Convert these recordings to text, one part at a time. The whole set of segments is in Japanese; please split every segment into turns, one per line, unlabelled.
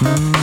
Mm-hmm.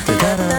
te,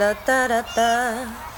da da da da